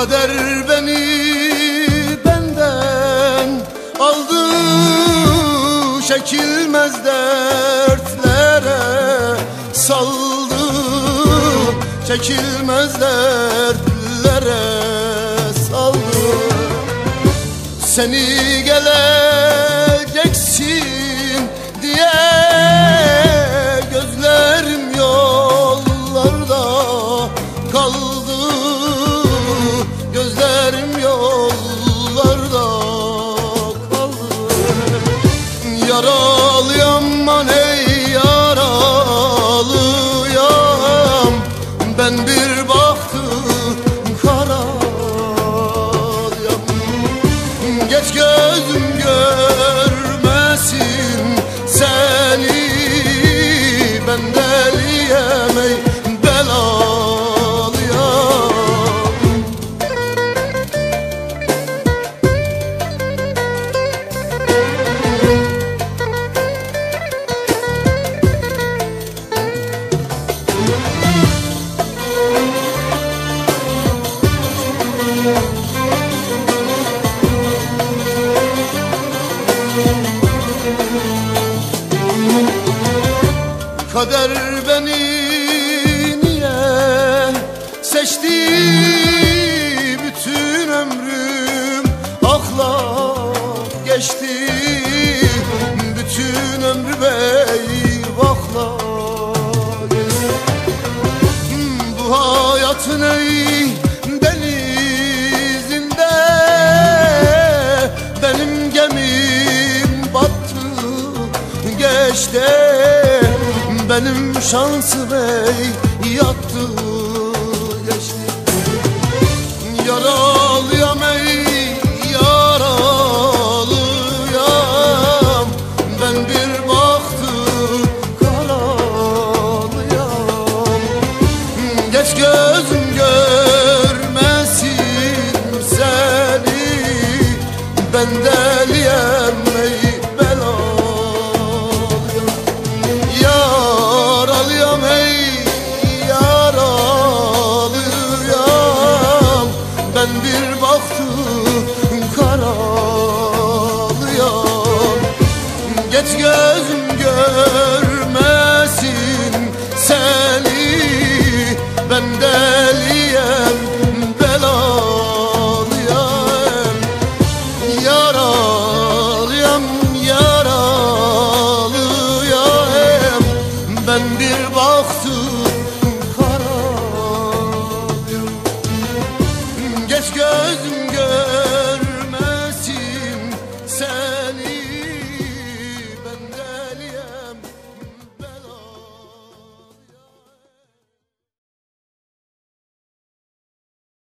Kader beni benden aldı. Çekilmez dertlere saldı. Çekilmez dertlere saldı. Seni geleceksin diye gözlerim yollarda kaldı. Gözlerim yollarda kaldı Yaralıyam man ey yaralıyam Ben bir baktım Kader beni niye seçti? Bütün ömrüm akla geçti. Bütün ömrüm eyvahla geçti bu hayatın ey denizinde benim gemim battı. Geçti benim şansım ey yattı geçti Yaralıyam ey yaralıyam. Ben bir baktım karalıyam Geç gözüm görmesin seni. Ben deliyem et gözüm görmesin seni. Ben deliyem belalıyam Yaralıyam yaralıyam Ben bir baktım karalıyam Geç gözüm gör